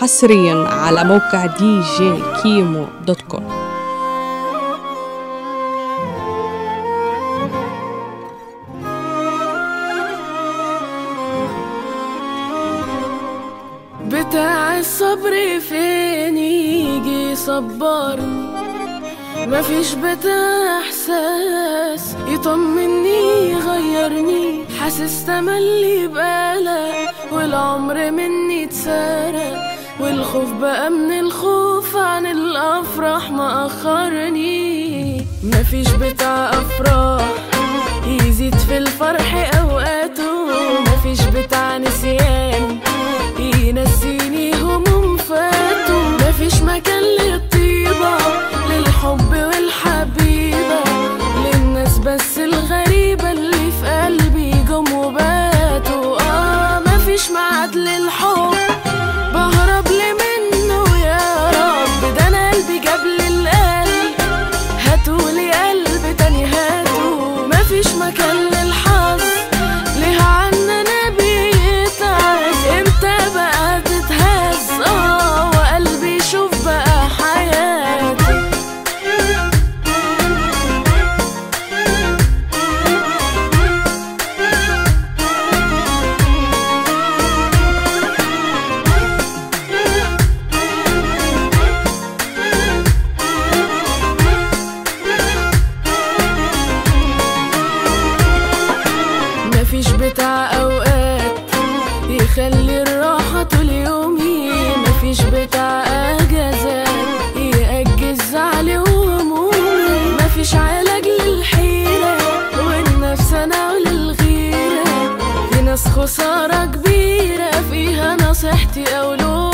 حصريا على موقع دي جي كيمو dot com. بتاع الصبر فين يجي يصبرني مفيش بتاع إحساس يطمني يغيرني. حاسس تملي بقلق والعمر مني اتسرق. والخوف بقى من الخوف عن الأفراح ما أخرني. مفيش بتاع أفراح يزيد في الفرح أوقاته. مفيش بتاع نسيان مفيش مكان مفيش بتاع أوقات يخلي الراحة طول يومي مفيش بتاع أجازات يأجل زعلي وهمومي مفيش علاج للحيرة والنفس أنا وللغيرة. في ناس خسارة كبيرة فيها نصيحتي أو لومي